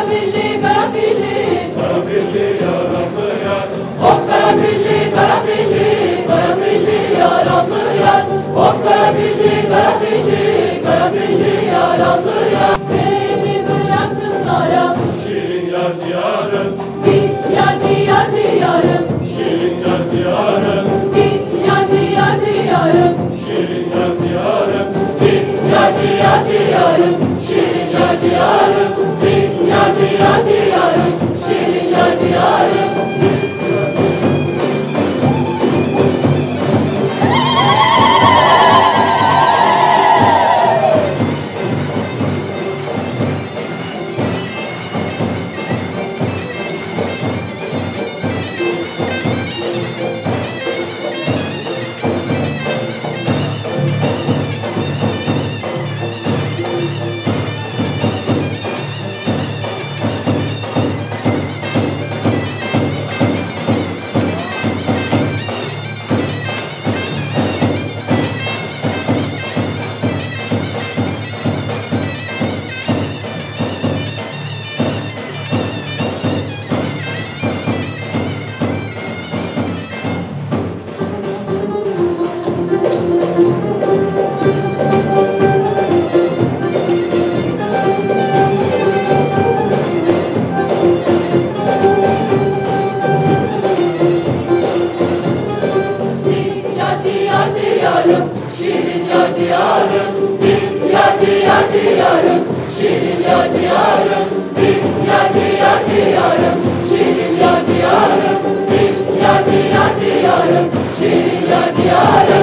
Karanfilli, karanfilli. Karanfilli yaranlı yar Hop karanfilli, karanfilli, karanfilli yaranlı yar. Hop karanfilli, karanfilli, karanfilli yaranlı yar. Beni bıraktın dara, Şirin yar diyarım diyar diyar diyarım. Şirin yar diyarım Diyar diyar diyarım, Şirin yar diyarım diyar diyar diyarım. Şirin yar diyarım, Diyarım, şirin yar diyarım.